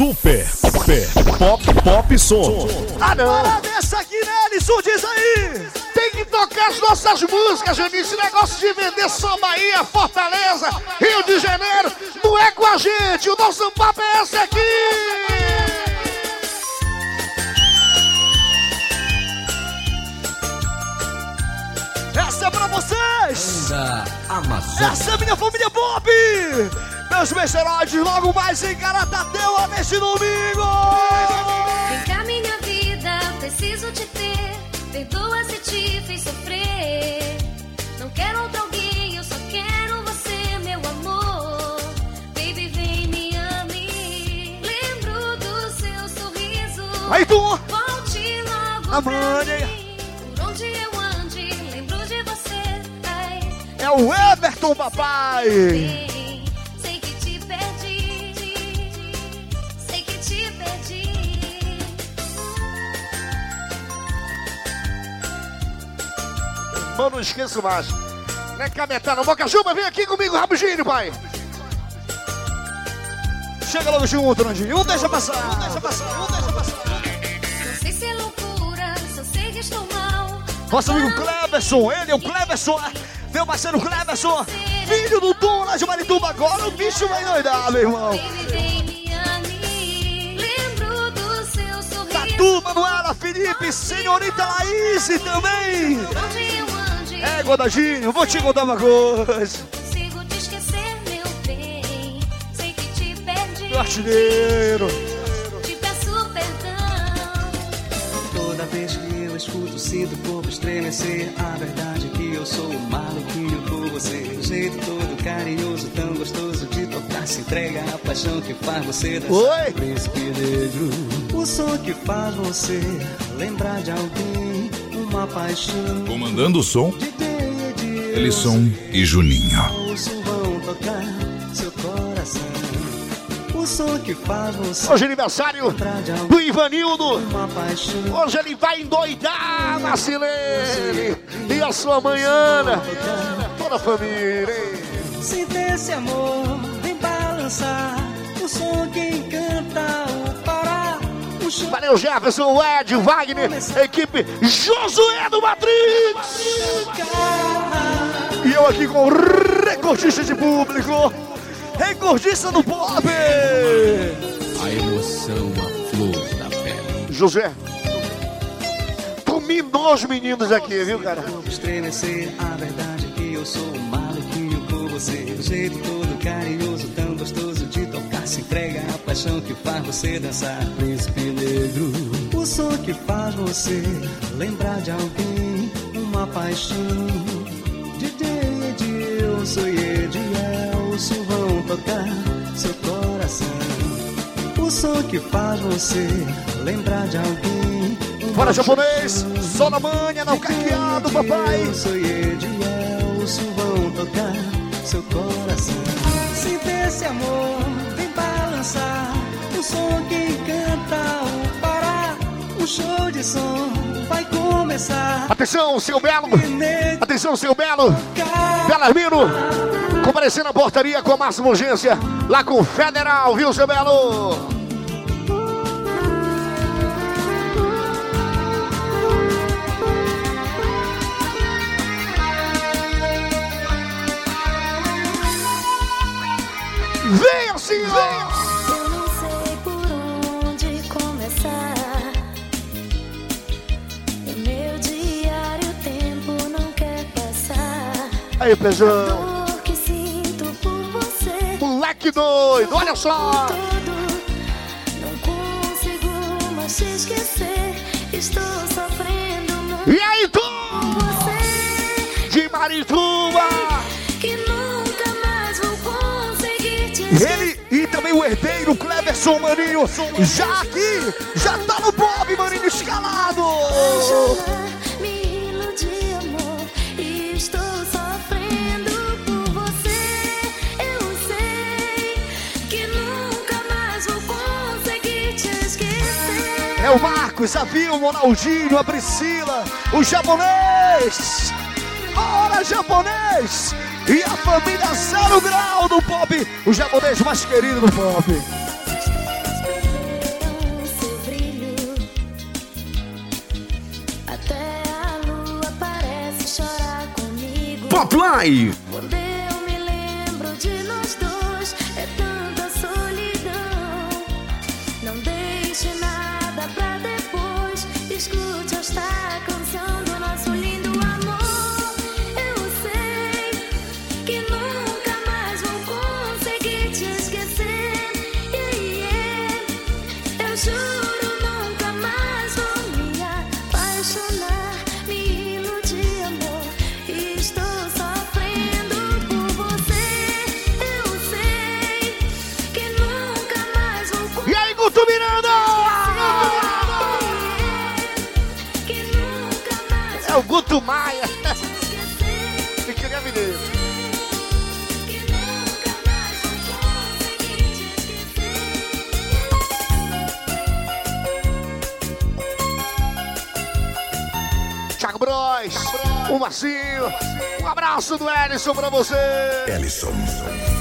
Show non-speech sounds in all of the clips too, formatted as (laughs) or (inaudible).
Super, super, pop, pop som. Ah não! Para dessa aqui, né, Alisson? Diz aí! Tem que tocar as nossas músicas, Juninho. Esse negócio de vender só Bahia, Fortaleza, Rio de Janeiro, não é com a gente. O nosso papo é esse aqui! Essa é pra vocês! Amazônia. Essa é minha família Pop! Meus meceroides, logo mais em Caratateu neste domingo! Vem cá, minha vida, preciso te ter. Perdoa se te fiz sofrer. Não quero outro alguém, eu só quero você, meu amor. Baby, vem me ame. Lembro do seu sorriso. Aí tu! Volte logo A pra mãe. mim. Por onde eu ande, lembro de você. Ai, É o Everton, papai! Mano, não esqueço mais. Não é cametá, Boca Juba, vem aqui comigo, rapidinho, pai. Chega logo junto, Nandinho. Um deixa passar, um deixa passar, um deixa passar. Não sei se é loucura, só sei que estou mal. Nosso amigo Cleverson, ele é o Cleverson, meu parceiro Cleverson, filho do Tom lá de Marituba. Agora o bicho vai doidar, meu irmão. Tatu, Manuela, Felipe, senhorita Laís também. É, Godadinho, vou te contar uma coisa. consigo te esquecer, meu bem. Sei que te perdi. Artilheiro. Te peço perdão. Toda vez que eu escuto, sinto o corpo estremecer. A verdade é que eu sou um maluquinho por você. O jeito todo carinhoso, tão gostoso de tocar. Se entrega a paixão que faz você dançar. Oi. Príncipe negro. O som que faz você lembrar de alguém. Uma paixão. Comandando o som. Elisson e Juninho. Hoje é aniversário do Ivanildo. Hoje ele vai endoidar na Silene. E a sua manhã, toda a família. hein? Sinta esse amor, vem balançar. Valeu, Jefferson, o Ed, Wagner, equipe Josué do Matrix. E eu aqui com o recordista de público, recordista do pop. A emoção, a flor da pele. Josué, dominou os meninos aqui, viu, cara? estremecer. A verdade que eu sou maluquinho você. O jeito todo carinhoso, tão gostoso de tocar. Se entrega a paixão que faz você dançar. Príncipe negro. O som que faz você lembrar de alguém. Uma paixão. DJ Edilson e Edielson vão tocar seu coração. O som que faz você lembrar de alguém. Fora japonês, só na manha, não caqueado, papai. Edilson e Edielson vão tocar seu coração. Sinta esse amor, vem balançar. O som que encanta o Pará. Um show de som vai começar. Atenção, seu Belo. Atenção, seu Belo. Belarmino. Comparecer na portaria com a máxima urgência. Lá com o Federal, viu, seu Belo? Venha, senhor! Eu não sei por onde começar. No meu diário o tempo não quer passar. Aí, Pezão. Dor que sinto por você. Moleque doido, olha só! Não consigo mais te esquecer. Estou sofrendo E aí, tu? De Marituba! Ele e também o herdeiro Cleverson Maninho, já aqui, já tá no pop, Maninho, escalado. Me iludi, amor, e estou sofrendo por você. Eu sei que nunca mais vou conseguir te esquecer. É o Marcos, a Vilma, o Ronaldinho, a Priscila, o japonês. Bora, japonês! e a família Zero Grau do Pop, o japonês mais querido do Pop. Pop Live! Marcinho. Um abraço do Ellison pra você. Ellison.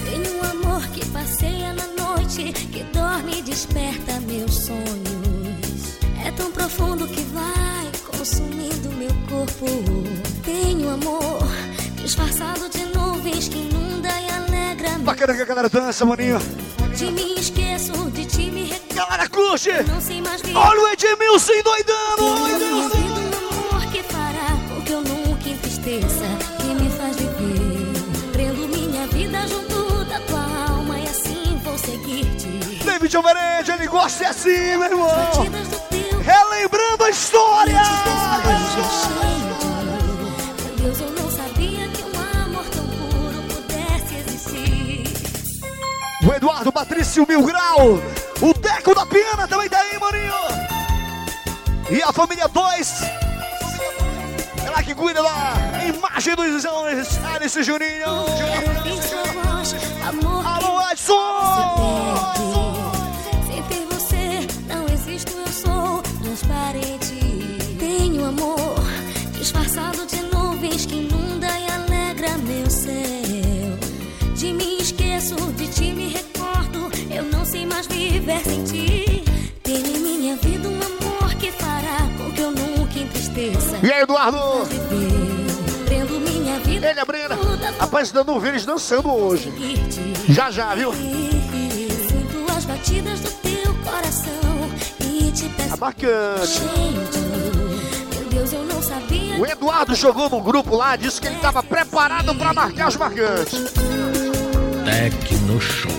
Tem um amor que passeia na noite, que dorme e desperta meus sonhos. É tão profundo que vai consumindo meu corpo. Tem um amor disfarçado de nuvens que inunda e alegra Bacana que a galera dança, maninho. De mim esqueço, de ti me recordo. Galera, curte! Não sei mais viver. Olha o Edmilson doidando! É assim, meu irmão! Relembrando a história! Deus, eu não sabia que um amor tão puro pudesse existir. O Eduardo Patrício Mil Grau, o Deco da Pena também tá aí, maninho! E a família 2, ela que cuida da imagem dos exames, Alice Juninho! Amor Alô, Edson! Que inunda e alegra meu céu. De mim esqueço, de ti me recordo. Eu não sei mais viver sem ti. Tenho em minha vida um amor que fará com que eu nunca entristeça. E aí, Eduardo? Prendo minha vida. Ele, a pra Rapaz, vi eles dançando hoje. Já, já, viu? Sinto as batidas do teu coração e te Tá gente. Deus, eu não sabia. O Eduardo jogou no grupo lá, disse que ele estava preparado para marcar os marcantes. Tecno Show.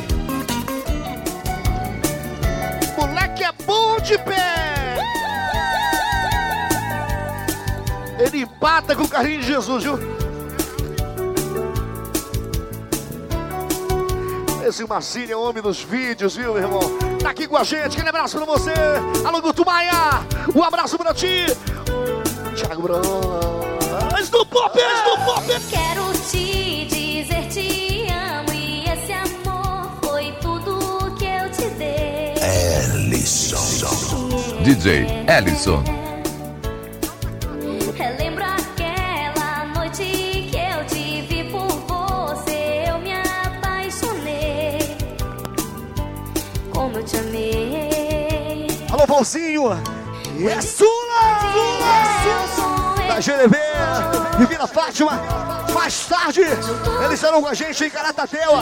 Moleque é bom de pé. Ele empata com o carrinho de Jesus, viu? Esse Marcinho é homem dos vídeos, viu, meu irmão? Tá aqui com a gente, aquele abraço pra você. Alô, Guto Maia, um abraço pra ti. Thiago Bros. do pop, do pop. Quero te dizer te amo e esse amor foi tudo que eu te dei. DJ Ellison. Relembro aquela noite que eu te vi por você, eu me apaixonei. Como eu te amei. Alô, Valzinho! É sua! Da GDB e Vila Fátima. Mais tarde, eles estarão com a gente em Caratateu.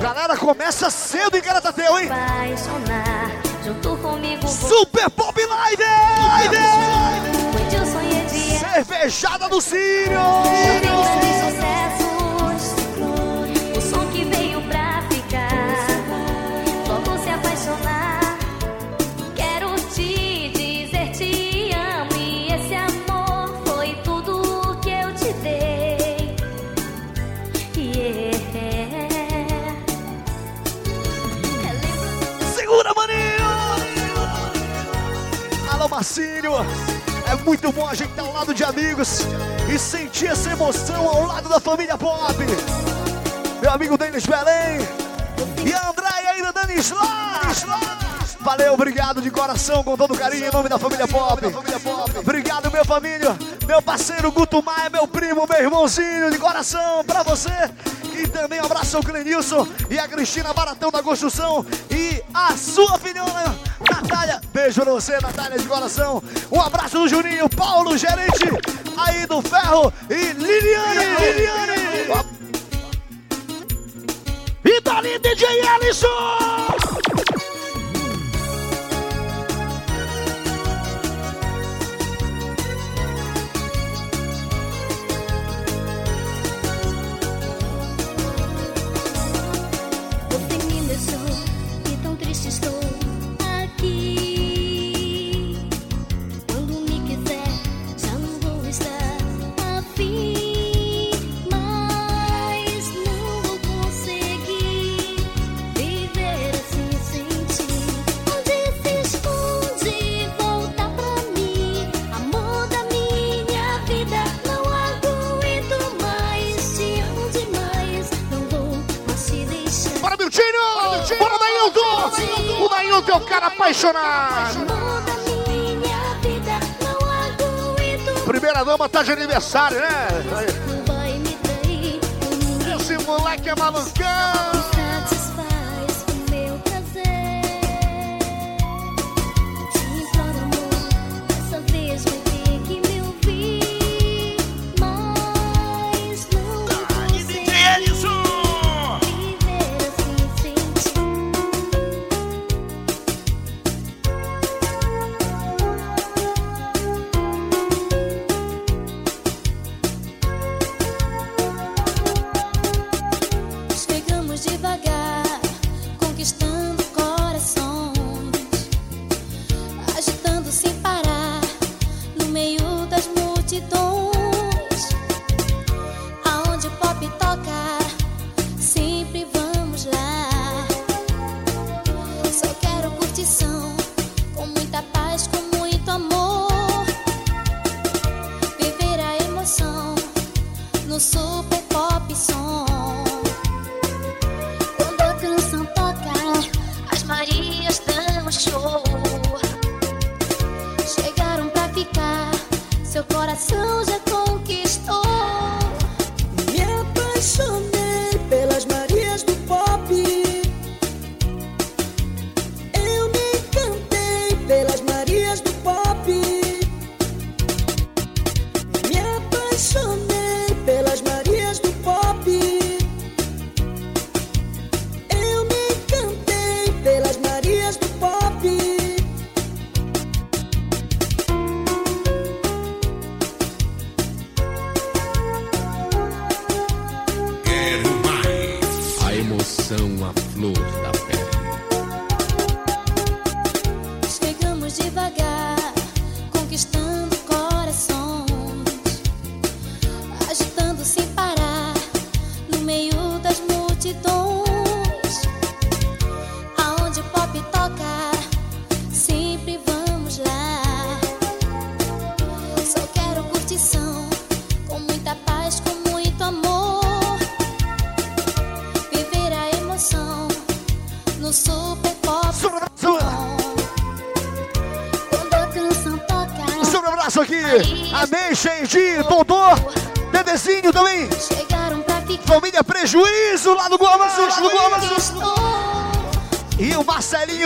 Galera, começa cedo em Caratateu, hein? Super Pop Live! De Cervejada do Sírio! grandes Marcinho! É muito bom a gente estar ao lado de amigos e sentir essa emoção ao lado da família Pop. Meu amigo Denis Belém e a Andréia ainda Denis lá. Valeu, obrigado de coração, com todo carinho, em nome da família Pop. Obrigado, meu família, meu parceiro Guto Maia, meu primo, meu irmãozinho, de coração, pra você. E também um abraço ao Clenilson e a Cristina Baratão da Construção e a sua filhona, Natália. Beijo pra você, Natália de coração. Um abraço do Juninho, Paulo, gerente aí do Ferro e Liliane, Liliane. Liliane. E tá dali, DJ Ellison! meu cara apaixonado. Primeira dama tá de aniversário, né? Esse moleque é malucão.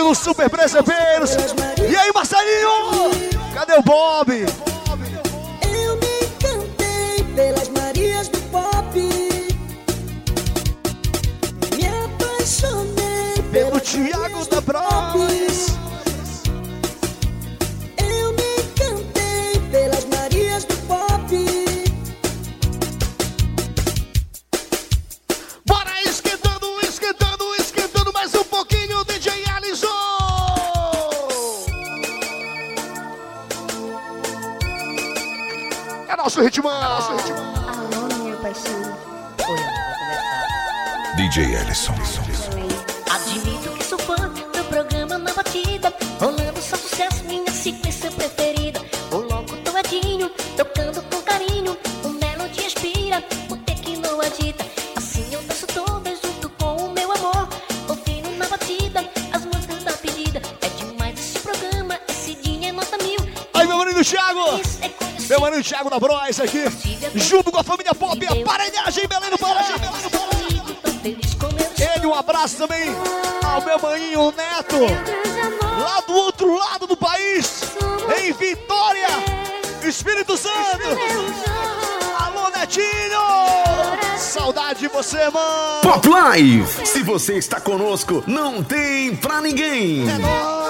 Danilo Super Brasileiros. É junto com a família Pop, a Parelhagem Belém do Pará. Ele, um abraço também ao meu maninho Neto, lá do outro lado do país, em Vitória, Espírito Santo. Alô, Netinho! Saudade de você, mano! Pop Live! Se você está conosco, não tem pra ninguém! É nóis!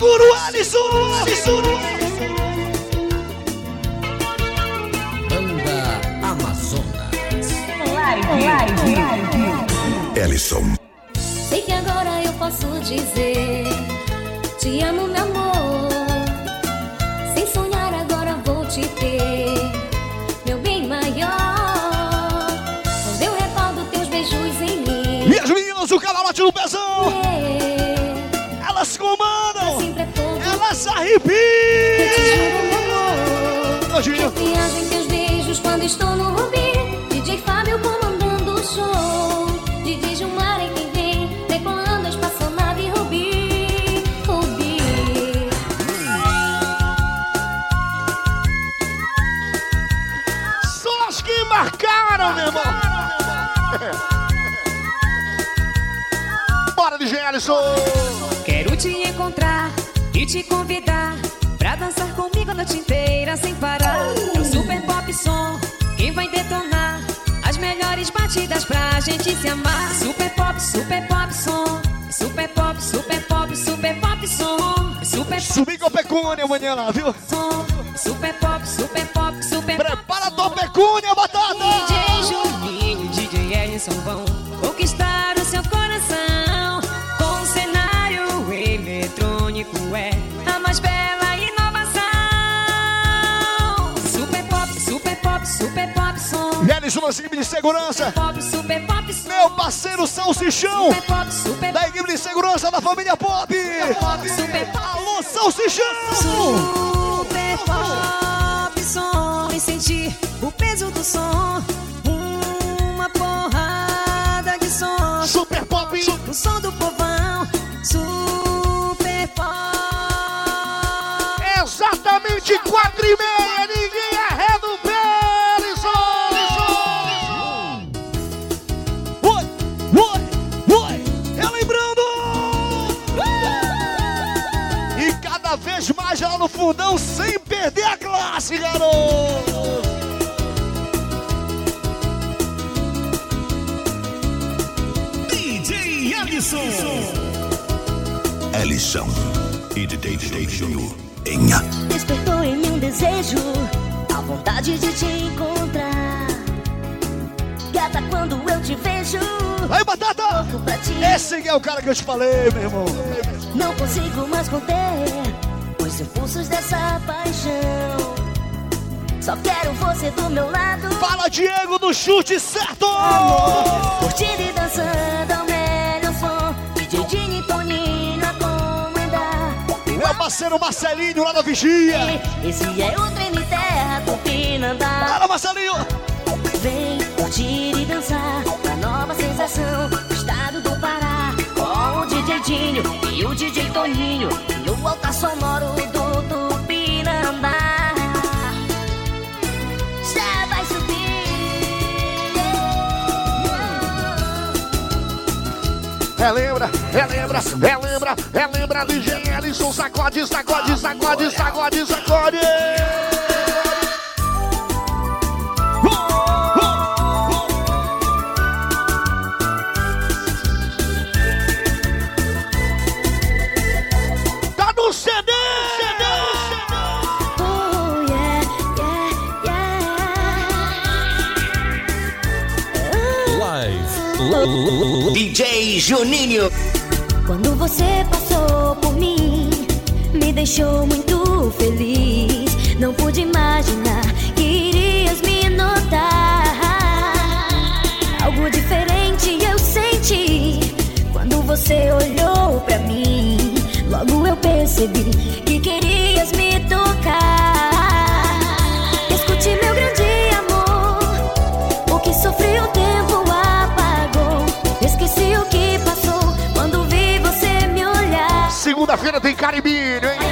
Segura o Alisson. Alisson. Banda Amazonas. Ellison. Sei que agora eu posso dizer Te amo, meu amor Sem sonhar agora vou te ter Meu bem maior Quando eu recordo teus beijos em mim E as meninas, o camarote no pezão. é, se meu amor Nojinho. Confiança em teus beijos quando estou no Rubi DJ Fábio comandando o show DJ Gilmar em quem vem Decolando a espaçonave Rubi Rubi São as que marcaram, meu irmão. Bora, DJ Alisson. Quero te encontrar e te convidar pra dançar comigo a noite inteira sem parar. É o super pop som que vai detonar as melhores batidas pra gente se amar. Super pop, super pop som. Super pop, super pop, super pop som. Super Subir com a pecúnia amanhã lá, viu? som. Super pop, super pop, super pop. Prepara tua pecúnia, batata. DJ Juninho DJ Ellison vão Denis, uma equipe de segurança. Pop, super pop, super Meu parceiro Salsichão. Pop, da equipe de segurança da família Pop. Alô, Salsichão. Super Pop, som. E sentir o peso do som. Uma porrada de som. Super Pop. O som do povão. Super Pop. Exatamente 40. DJ Ellison. Ellison. E DJ Júnior. Enha. Despertou em mim um desejo, a vontade de te encontrar. Gata, quando eu te vejo, Aí, batata. Esse é o cara que eu te falei, meu irmão. Não consigo mais conter os impulsos dessa paixão. Só quero você do meu lado. Fala, Diego, do chute certo. Curtindo e dançando ao melhor som. DJ Dini e Toninho a comandar. Meu parceiro Marcelinho lá na vigia. Esse é o trem terra Tupinambá. Fala, Marcelinho. Vem curtir e dançar a nova sensação do estado do Pará. Com o DJ Dinho e o DJ Toninho no altar sonoro do Relembra, relembra, relembra, relembra, DJ Alisson, sacode, sacode, sacode, sacode, sacode. Tá Juninho. Quando você passou por mim, me deixou muito feliz. Não pude imaginar que irias me notar. Algo diferente eu senti quando você olhou pra mim. Logo eu percebi que querias me tocar. Escute meu grande amor, o que sofri o tempo Segunda-feira tem Caribinho, hein?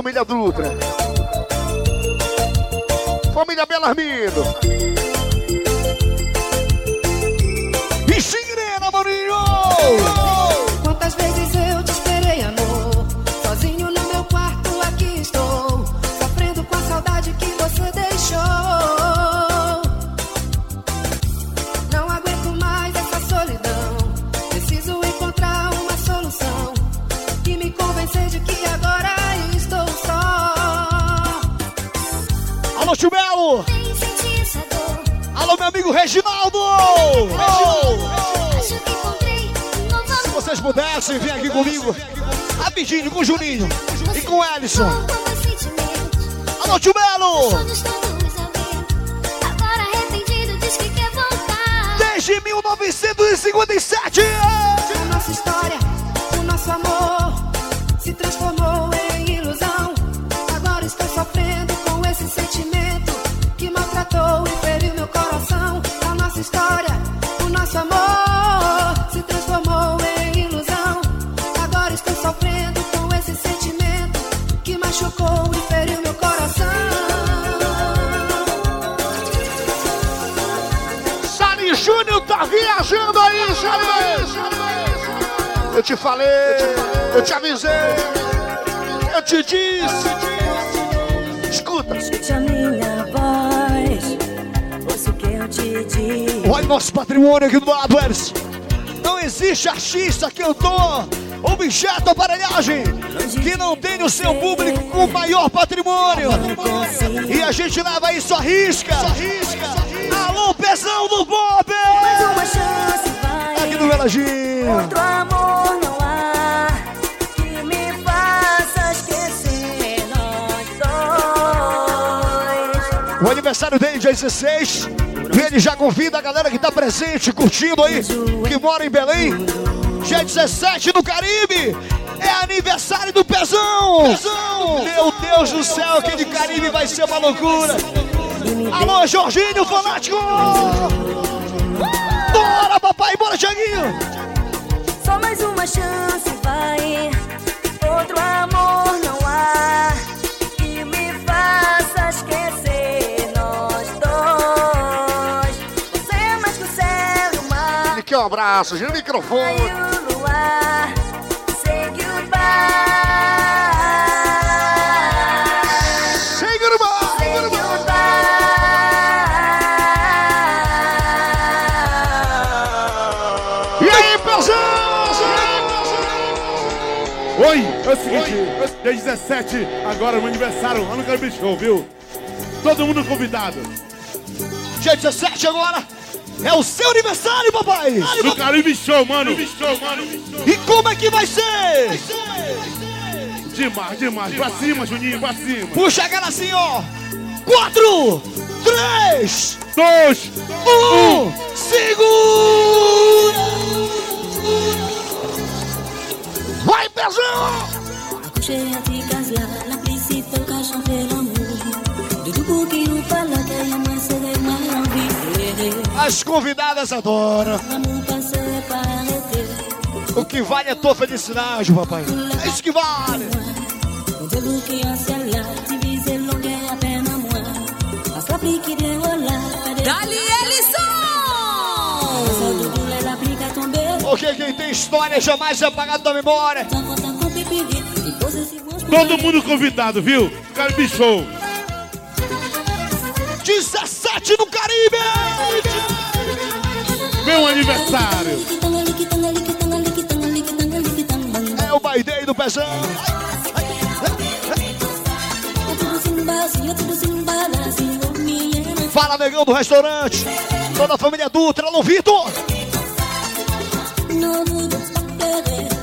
Família Dutra. Família Belarmino. Pudessem vir aqui comigo, rapidinho, com o Juninho e com o Ellison. Alô, Tio que voltar. Desde 1957! A nossa história, o nosso amor se transformou viajando aí, Sally. Eu te falei, eu te avisei, eu te disse. Escuta. Escute a minha voz, ouça o que eu te digo. Olha o nosso patrimônio aqui do lado. Não existe artista, cantor, objeto, aparelhagem que não tenha o seu público com maior patrimônio. E a gente leva isso à risca. Alô, pesão do Bob! Do Veladinho. Outro amor não há que me faça esquecer nós dois. O aniversário dele, dia 16. E ele já convida a galera que tá presente, curtindo aí, que mora em Belém. Dia 17 no Caribe. É aniversário do Pezão. Meu Deus do céu, aquele Caribe vai ser uma loucura. Alô, Jorginho Fanático. Bora, papai, bora, Thiaguinho. Só mais uma chance vai. Outro amor não há que me faça esquecer nós dois. Você é mais que o céu e o mar. Ele quer um abraço, gira o microfone. E o luar. É o seguinte, dia 17, agora é meu aniversário, lá no Caribe Show, viu? Todo mundo convidado. Dia 17 agora. É o seu aniversário, papai. No Caribe Show, mano. Show, mano. E como é que vai ser? Demais, demais. Pra cima, Juninho, pra cima. Puxa a cara assim, ó. Quatro, três, Dois, um, segura! Vai, Pezão! La l'amour. De tout pour qui nous parle, la caille à moi c'est As convidadas adoram. O que vale é a tua felicidade, papai. É isso que vale. Dali Ellison! Porque quem tem história jamais é apagado da memória. Todo mundo convidado, viu? Caribe Show. 17 no Caribe! Meu aniversário. É o baidei do pezão. Fala, negão do restaurante. Toda a família Dutra, alô, Vitor. DJ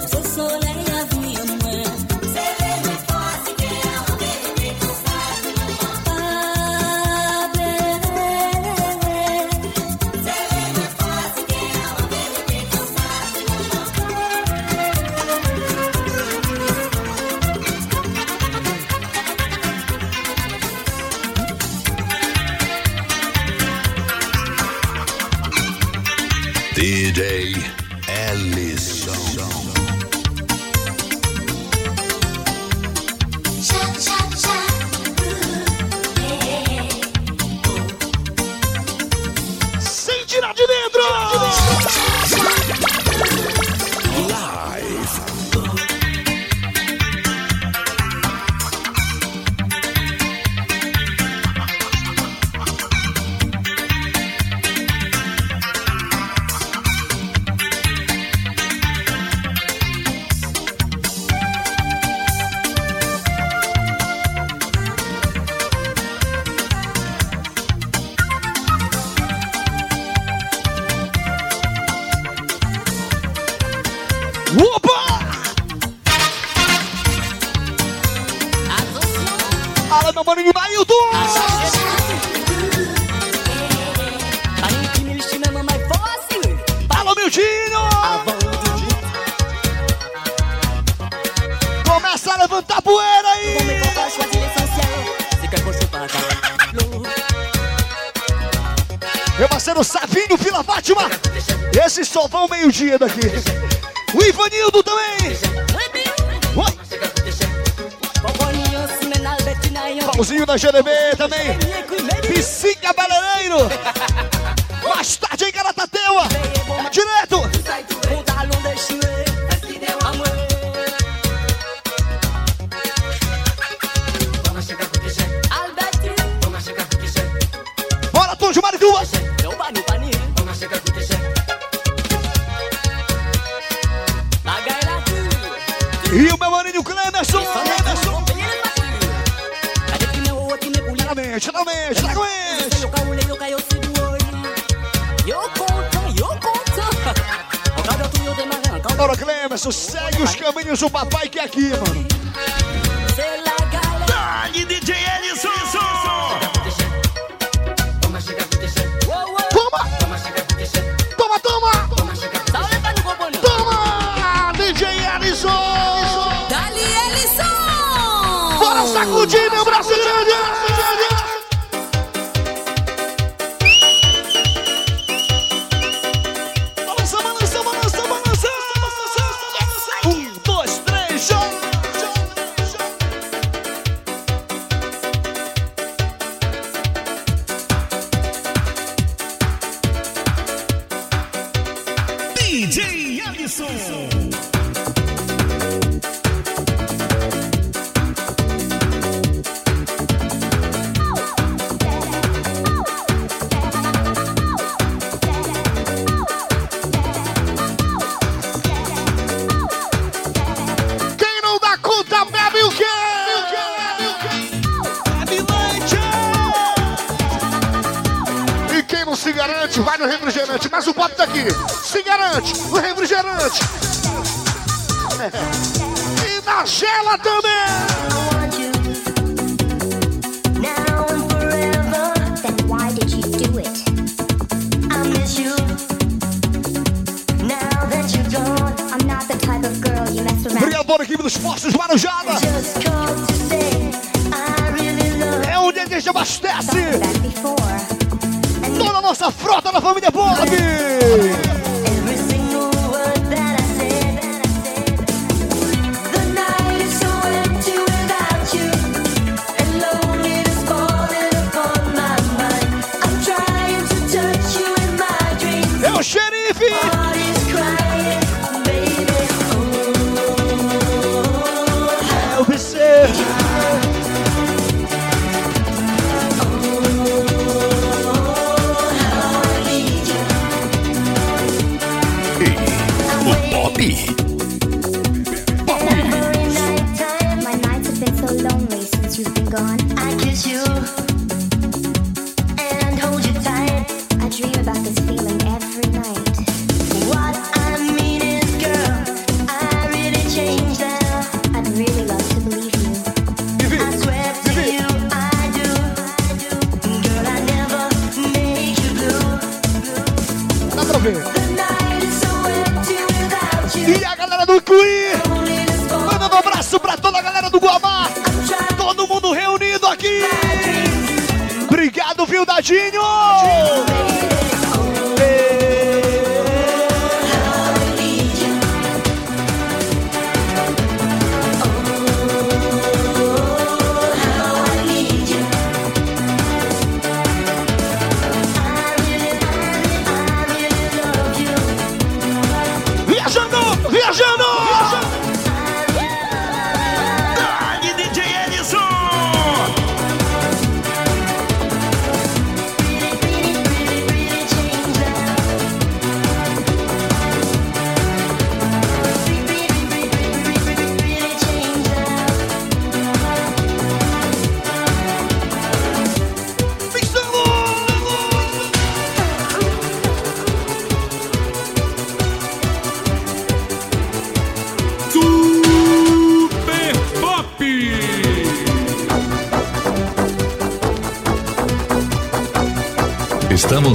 Ellison! Bora sacudir, E a galera do Cui. Manda um abraço pra toda a galera do Guamá. Todo mundo reunido aqui. Obrigado, viu, Dadinho?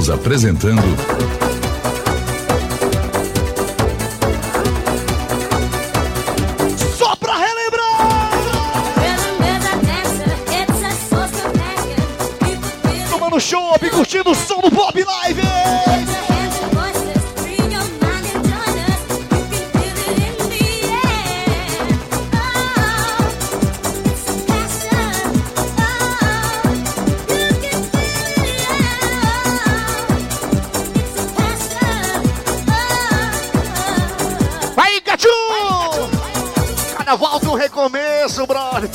Estamos apresentando Isso, brother!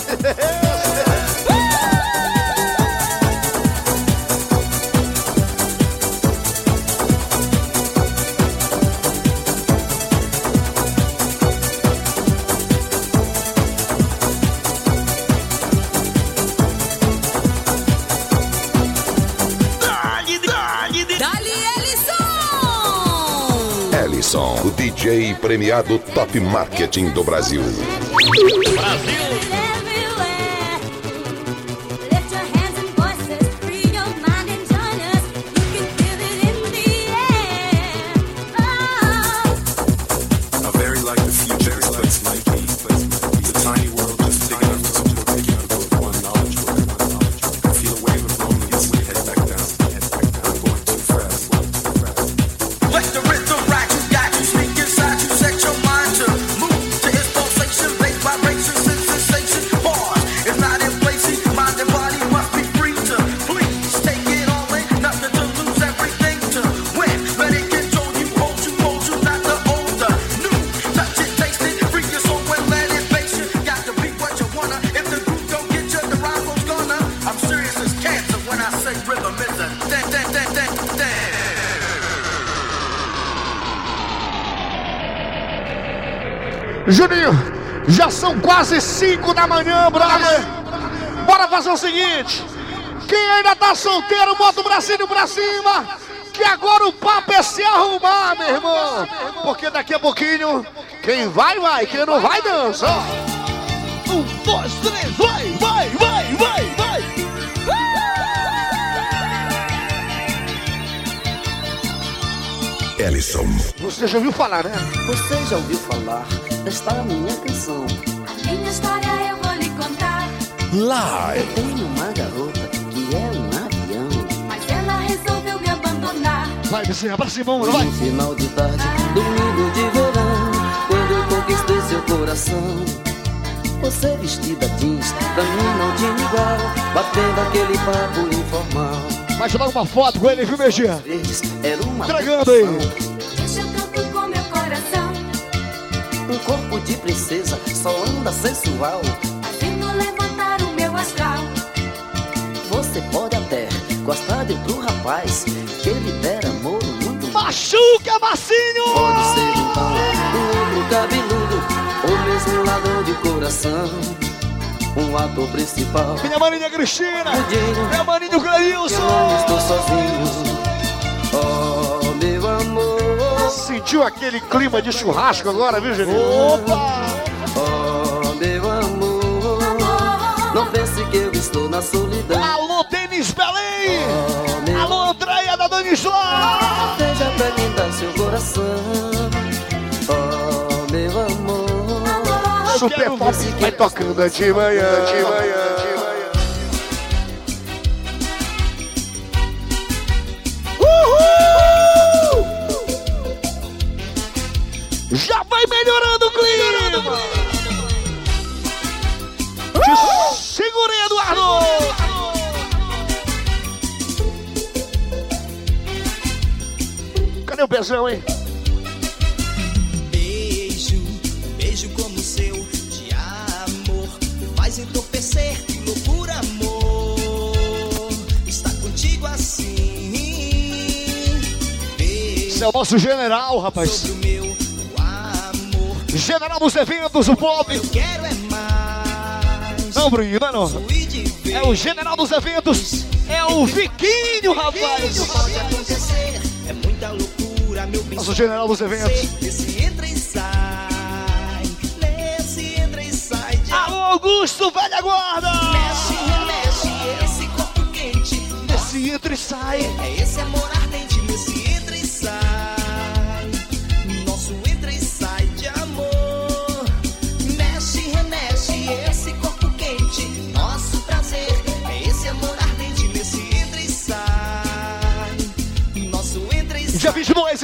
o DJ premiado Top Marketing do Brasil. Brasil! quase 5 da manhã, brother. Bora fazer o seguinte. Quem ainda tá solteiro, bota o bracinho pra cima. Que agora o papo é se arrumar, meu irmão. Porque daqui a pouquinho, quem vai, vai. Quem não vai, dança. Um, dois, três, vai, vai, vai, vai, vai. Ellison. Você já ouviu falar, né? Você já ouviu falar desta minha canção Live. tenho uma garota que é um avião. Mas ela resolveu me abandonar. Vai, Vizinha, pra cima, vamos, vai. No final de tarde, domingo de verão, quando eu conquistei seu coração. Você vestida jeans, pra mim não tinha igual, batendo aquele papo informal. Vai tirar uma foto com ele, viu, Beijinha? Entregando aí. Deixa eu canto com meu coração. Um corpo de princesa, só anda sensual. Até gostar de outro rapaz, que lhe der amor muito Machuca, Marcinho! Pode ser então um outro cabeludo, ou mesmo um ladrão de coração. Um ator principal. Minha maninha Cristina! Mudinho. Maninho Eu Cleilson! não estou sozinho. Oh, meu amor. Sentiu aquele clima de churrasco agora, viu, Genil? Opa! Oh, meu amor. Não pense que eu estou na solidão. Danisla! Veja pra quem dá seu coração. Oh, meu amor. Super Pop vai tocando de manhã, de manhã, Cadê o pezão, hein? Beijo, beijo como o seu de amor Faz entorpecer, que loucura, amor Está contigo assim Esse é o nosso general, rapaz. Sobre o meu amor General dos eventos, o Pop. Eu quero é mais Não, Bruninho, não é não. É o general dos eventos. É o Viquinho, rapaz. Pode acontecer, é muita loucura, Nosso general dos eventos. Nesse entra e sai Nesse entra e sai Alô, Augusto, velha guarda. Mexe, remexe, esse corpo quente Esse entra e sai. É esse amor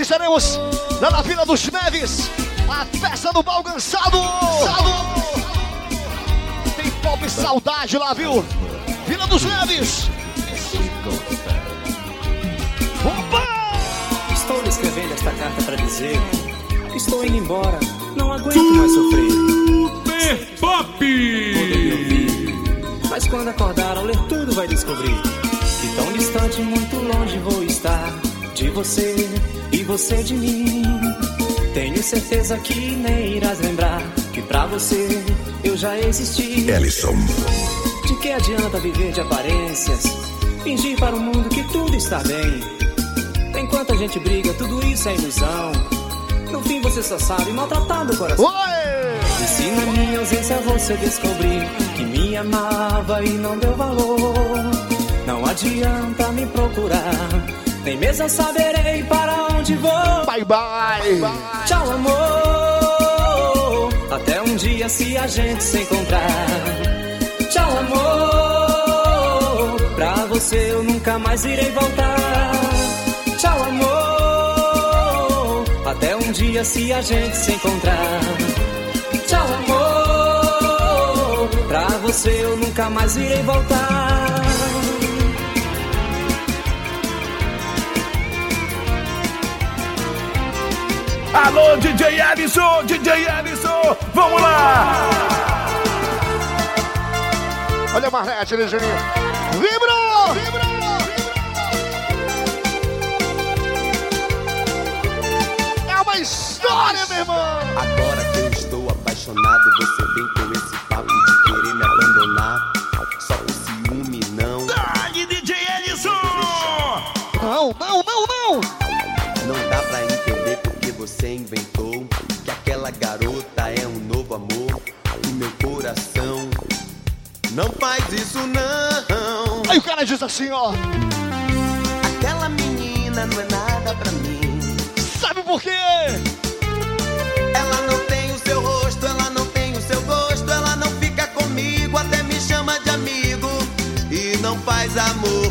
estaremos lá na Vila dos Neves. A festa do Balgançado. Tem pop saudade lá, viu? Vila dos Neves. Opa! Estou lhe escrevendo esta carta para dizer estou indo embora, não aguento mais sofrer. Super Pop! Mas quando acordar ao ler tudo vai descobrir que tão distante, muito longe vou estar de você e você de mim. Tenho certeza que nem irás lembrar que pra você eu já existi. Ellison. De que adianta viver de aparências? Fingir para o mundo que tudo está bem. Enquanto a gente briga, tudo isso é ilusão. No fim você só sabe maltratar do coração. Oi! E se na minha ausência você descobrir que me amava e não deu valor, não adianta me procurar. Nem mesmo saberei para onde vou. Bye, bye. Tchau, amor. Até um dia se a gente se encontrar. Tchau, amor. Pra você eu nunca mais irei voltar. Tchau, amor. Até um dia se a gente se encontrar. Tchau, amor. Pra você eu nunca mais irei voltar. Alô, DJ Alisson, DJ Alisson, vamos lá! Olha a Marrete ali, Juninho. Vibra! Vibra! É uma história, meu irmão! Agora que eu estou apaixonado, você vem com esse papo de faz isso, não. Aí o cara diz assim, ó. Aquela menina não é nada pra mim. Sabe por quê? Ela não tem o seu rosto, ela não tem o seu gosto, ela não fica comigo, até me chama de amigo e não faz amor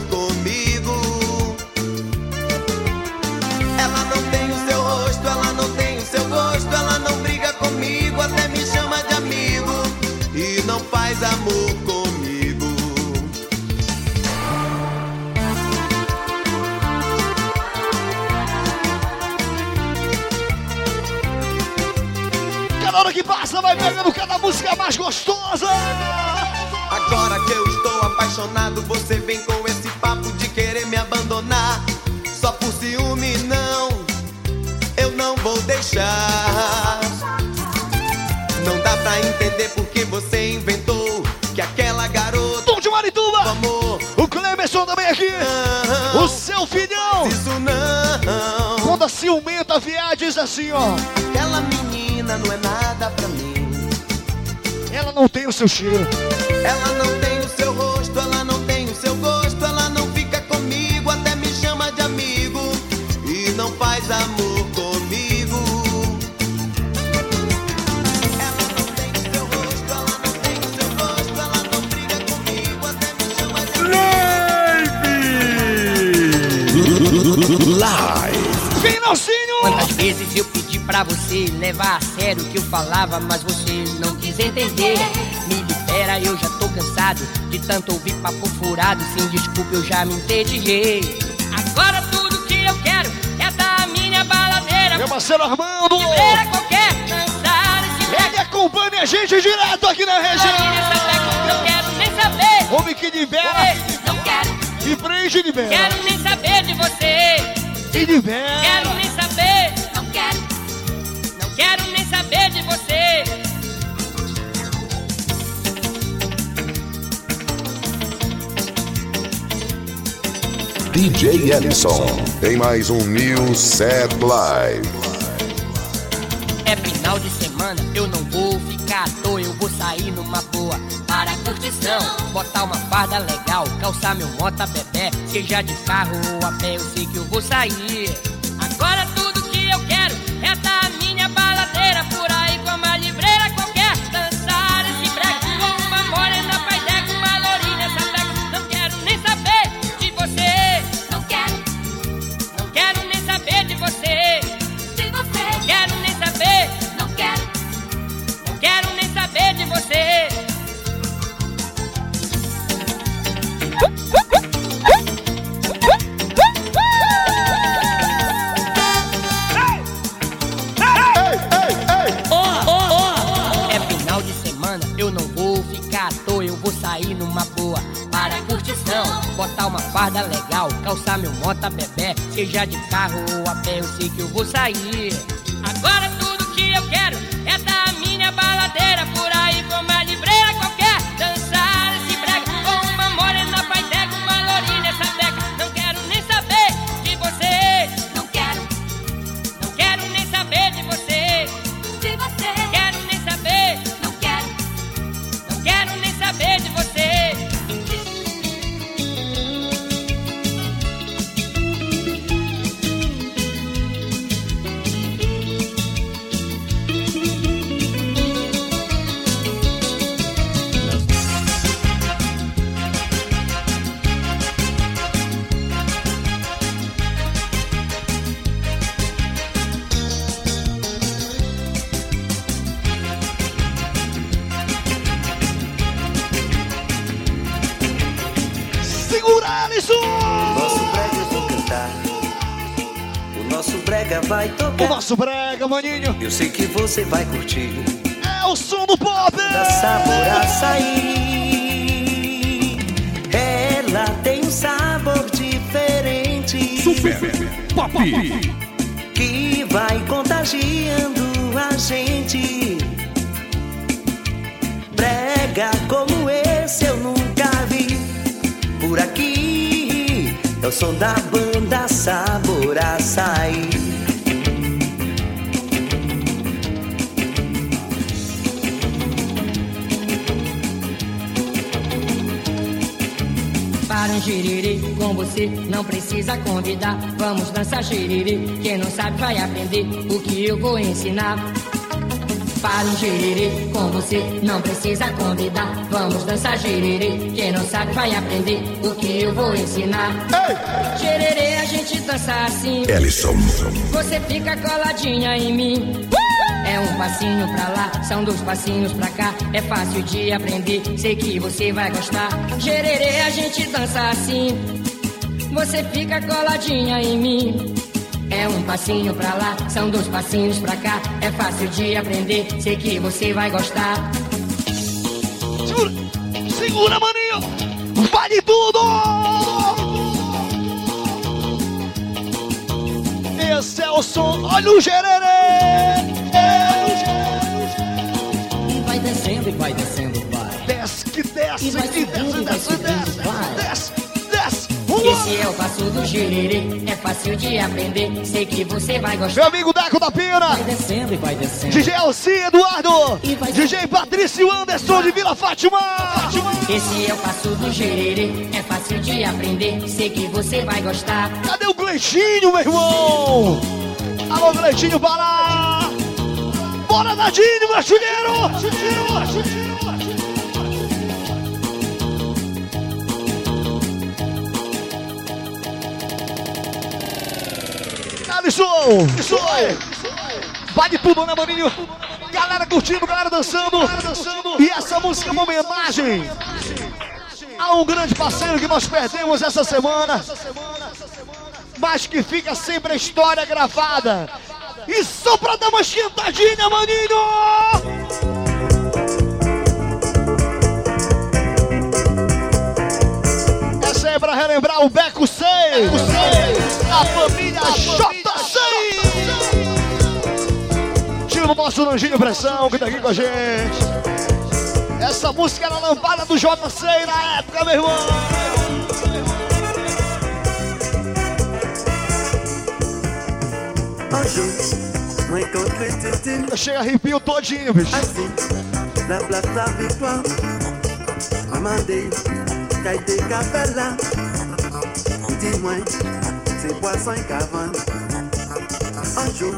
passa vai pegando cada música mais gostosa. Agora que eu estou apaixonado, você vem com esse papo de querer me abandonar. Só por ciúme, não, eu não vou deixar. Não dá pra entender porque você inventou que aquela garota. Tom de Marituba! Amor, O Clemerson também aqui. O seu filhão. Isso não. Quando a ciumenta vier, diz assim, ó. Aquela menina não é nada pra mim. Ela não tem o seu cheiro. Ela não tem o seu rosto, ela não pra você levar a sério o que eu falava, mas você não quis entender. Me libera, eu já tô cansado de tanto ouvir papo furado. Sem desculpa, eu já me entediei. Agora tudo que eu quero é dar a minha baladeira. Meu parceiro Armando! Libera qualquer esse Ele acompanha a gente direto aqui na região. Não quero nem saber. Homem que libera Não quero, e prende libera. quero nem saber de você. E libera. Quero DJ Ellison. Em mais um New Set Live. É final de semana, eu não vou ficar à toa, eu vou sair numa boa para a curtição. Botar uma farda legal, calçar meu mota bebê, seja de carro ou a pé, eu sei que eu vou sair. Mota bebê, seja de carro ou a pé, eu sei que eu vou sair. Nosso brega, maninho. Eu sei que você vai curtir. É o som do pop! Da sabor açaí. Ela tem um sabor diferente. Super Pop. Que vai contagiando a gente. Brega como esse eu nunca vi. Por aqui é o som da banda Sabor Açaí. Um giriri com você, não precisa convidar. Vamos dançar giriri, quem não sabe vai aprender o que eu vou ensinar. Para um giriri com você, não precisa convidar. Vamos dançar giriri, quem não sabe vai aprender o que eu vou ensinar. Giriri, a gente dança assim. Ellison. Você fica coladinha em mim. É um passinho pra lá, são dois passinhos pra cá. É fácil de aprender, sei que você vai gostar. Gererê, a gente dança assim. Você fica coladinha em mim. É um passinho pra lá, são dois passinhos pra cá. É fácil de aprender, sei que você vai gostar. Segura, segura, maninho! Vale tudo! Esse é o som, olha o gererê! Vai. Desce E desce, e desce, desce, desce, desce! Esse é o passo do gererê, é fácil de aprender, sei que você vai Meu gostar. amigo Deco da Pina! Vai descendo e vai descendo. DJ Elci Eduardo! DJ Patrício Anderson de Vila Fátima! Esse é o passo do gererê, é fácil de aprender, sei que você vai gostar. Cadê o Gleitinho, meu irmão? Alô, Gleitinho, para! Bora, Nadinho, machuneiro! Alisson! Isso aí! Vale tudo, né, maninho? Galera curtindo, galera dançando. E essa música é uma homenagem a um grande parceiro que nós perdemos essa semana. Mas que fica sempre a história gravada. E só pra dar uma esquentadinha, maninho! Essa é pra relembrar o Beco 6, a família J6. Tira o nosso Lanjinho Pressão que tá aqui com a gente. Essa música era a lampada do J6 na época, meu irmão. Titine. Chega arrepio todinho, bicho. La place la victoire. Amandé, café là. Dis-moi, c'est poisson qu'avant. Un jour,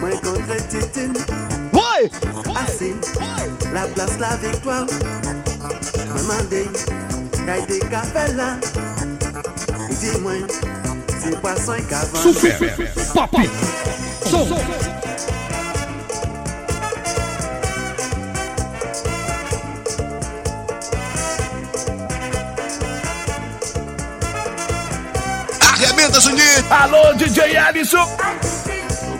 moi rencontré Titine. Ouais! Assis, la place la victoire. Amandé, qu'a été café là. Dis-moi, c'est poisson qu'avant. Super Pop Som. Arrebenta, Juninho! Alô, DJ Alisson!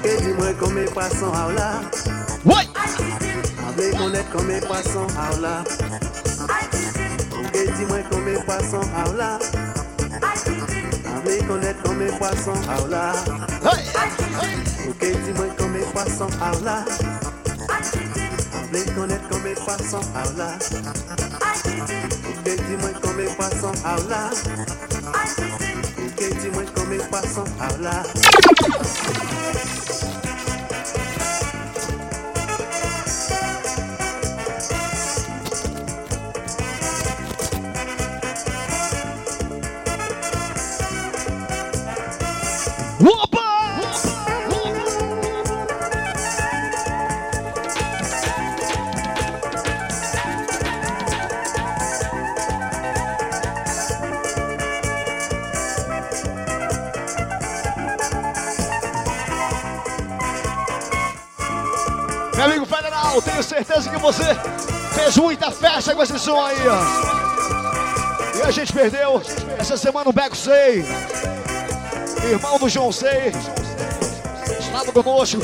Ok, dis-moi combien de poissons à là. Ouais! Avec connaître combien de poissons à là. Ok, dis-moi combien de poissons à là. Avec connaître combien de poissons à là. Ok, dis-moi combien de poissons à là. Avec connaître combien de poissons à là. Ok, dis-moi combien de poissons à là. Ok, dis-moi combien de poissons à là. Opa! Com esse som aí, ó. E a gente perdeu essa semana o Beco Sei, irmão do João Sei, estava conosco.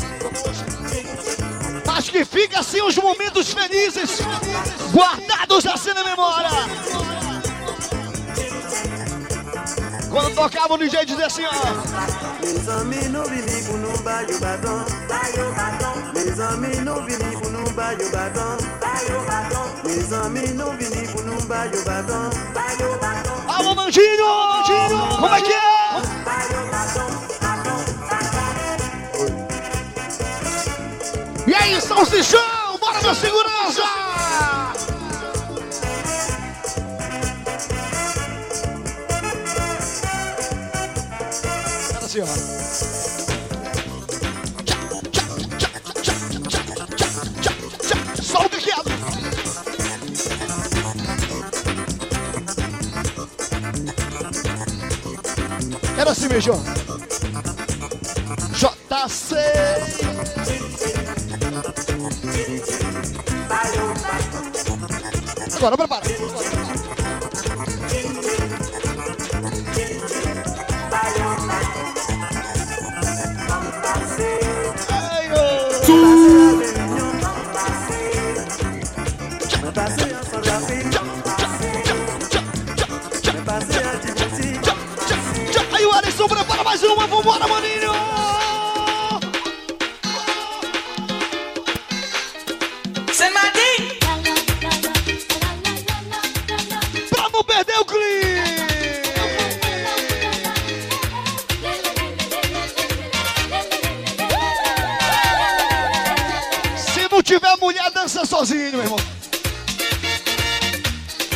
Mas que fica assim os momentos felizes, guardados assim na memória. Quando tocava o DJ dizia assim, ó. Mes amis nous vini pour nous bailler bâton. Mes amis nous vini pour nous bailler bâton. Mes amis nous vini pour nous bailler bâton. Alô, Mandinho! Como é que é? E aí, salsichão! Bora na segurança! Era Era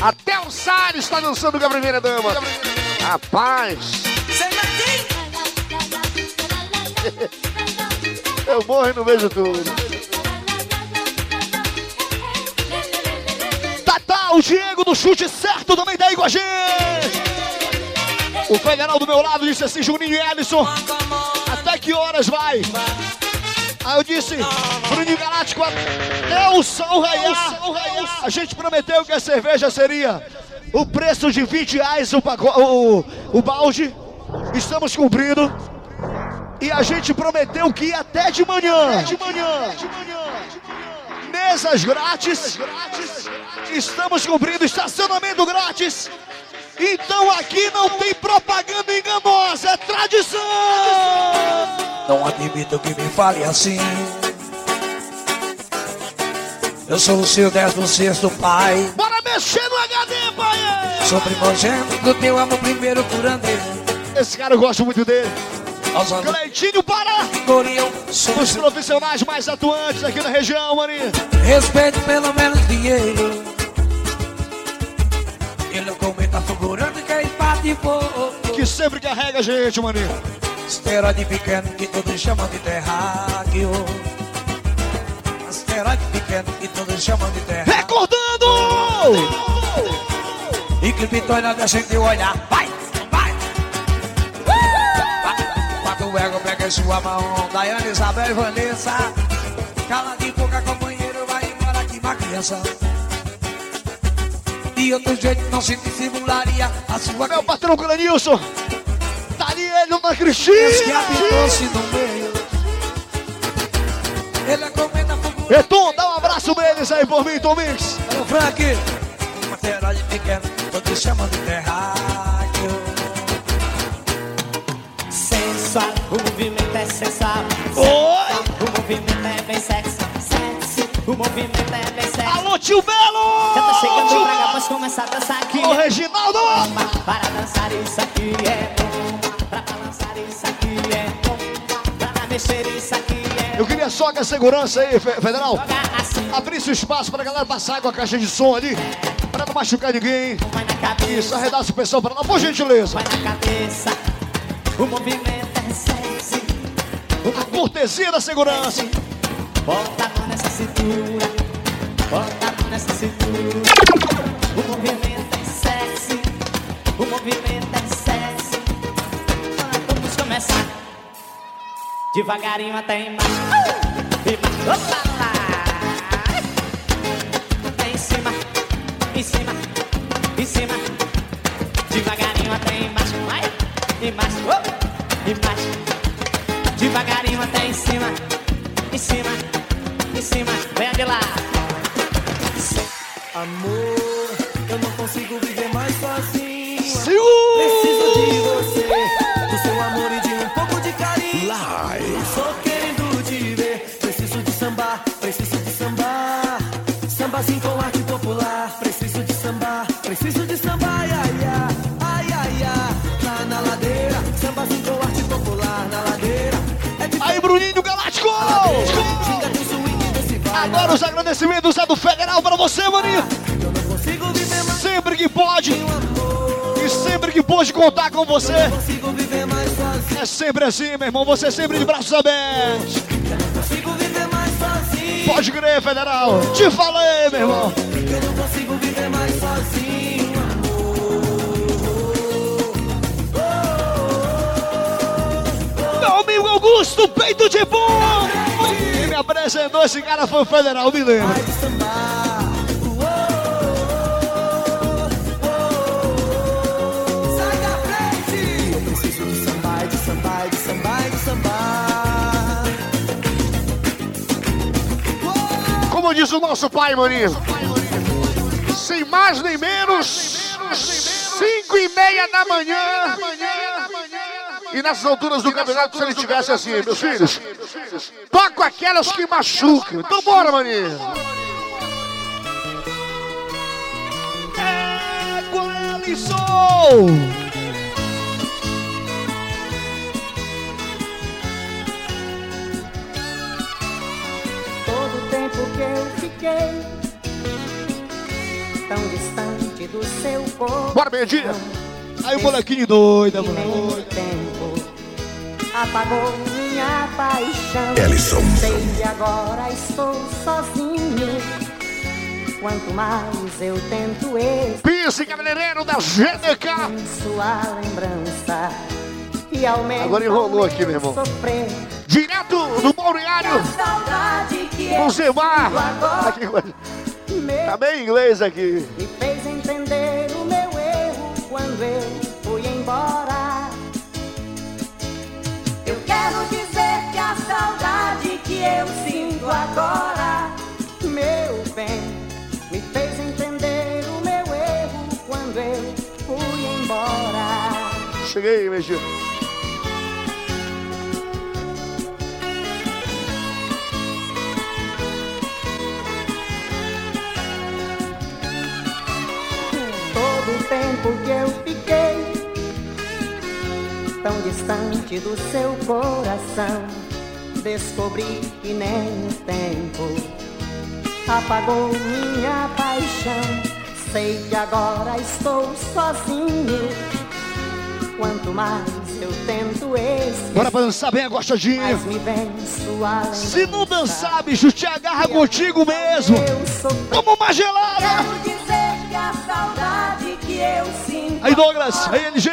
Até o Salles está dançando com a primeira dama. Rapaz. (laughs) Eu morro e não vejo tudo. Tá, tá, o Diego do chute certo também tá aí com a gente. O federal do meu lado disse assim, Juninho e Alisson, até que horas vai? Aí eu disse, Bruninho Galáctico, até o sol raiar. A gente prometeu que a cerveja seria o preço de 20 reais o, o, o balde. Estamos cumprindo. E a gente prometeu que ia até de manhã. De manhã. Mesas grátis. Estamos cumprindo estacionamento grátis. Então aqui não tem propaganda enganosa, é tradição! Não admito que me fale assim. Eu sou o seu décimo sexto pai. Bora mexer no HD, pai! Sou primogênito do teu amor primeiro curandeiro. Esse cara eu gosto muito dele. Cleitinho para! Gorião, Os profissionais mais atuantes aqui na região, maninho. Respeito pelo menos dinheiro. Ele comenta figurando que é empate. Que sempre carrega a gente, maninho. Asteroide pequeno que todos chamam de terráqueo. Asteroide pequeno que todos chamam de terráqueo. Recordando! E Kryptonian descende o olhar. Vai, vai! Quando o ego pega em sua mão, Daiane, Isabel e Vanessa. Cala de boca, companheiro, vai embora que uma criança. De outro jeito não se dissimularia a sua Meu patrão Clenilson. Ele, Cristina. Habitou-se no meio. Ele é. Eton, dá um abraço pra eles aí por mim, Tom Mix. Alô, Frank. Uma asteroide pequeno, todos chamam de terráqueo. Sensual, o movimento é sensual. Oi! O movimento é bem sexy, sexy. O movimento é bem sexy. Alô, tio Belo! Já tá chegando Tio pra cá, posso começar a dançar aqui. Ô, Reginaldo! Para dançar isso aqui é Eu queria só que a segurança aí, fe- federal, abrisse o espaço pra galera passar com a caixa de som ali, pra não machucar ninguém. Isso, arredasse o pessoal pra lá, por gentileza. A cortesia da segurança. Bota a mão nessa cintura. Bota a mão nessa cintura. O movimento Devagarinho até embaixo. Embaixo. Opa lá. Em cima. Em cima. Em cima. Devagarinho até embaixo. Vai. Embaixo. Opa. Embaixo. Devagarinho até em cima. Em cima. Em cima. Vem de lá. Amor, eu não consigo viver Agora os agradecimentos é do Federal pra você, maninho. Sempre que pode. E sempre que pode contar com você. É sempre assim, meu irmão. Você sempre de braços abertos. Pode crer, Federal. Te falei, meu irmão. Meu amigo Augusto, peito de bom apresentou, esse cara foi federal, me lembra. Como diz o nosso pai, maninho. Sem mais nem menos, cinco e meia da manhã. E nessas alturas do campeonato, se ele tivesse assim, meus filhos, toco aquelas que machucam. Então bora, maninho. Alisson! Todo o tempo que eu fiquei tão distante do seu corpo. Bora, meio-dia. Aí o molequinho doido, mano. tempo apagou minha paixão. Ellison. Sei que agora estou sozinho. Quanto mais eu tento esquecer Pisse, cabeleireiro da GDK. sua lembrança. E ao menos Agora enrolou aqui, meu irmão. sofrer Direto do que Com Zemar. tá bem em inglês aqui. Me fez entender o meu erro quando eu que eu sinto agora, meu bem, me fez entender o meu erro quando eu fui embora. Cheguei, Megio. Todo o tempo que eu fiquei tão distante do seu coração, descobri que nem o tempo apagou minha paixão. Sei que agora estou sozinho. Quanto mais eu tento esquecer, Bora pra dançar bem me vem sua Se não dançar, bicho, te agarra contigo mesmo. Toma uma gelada. Quero dizer que a saudade que eu sinto Aí, Douglas, aí, LG.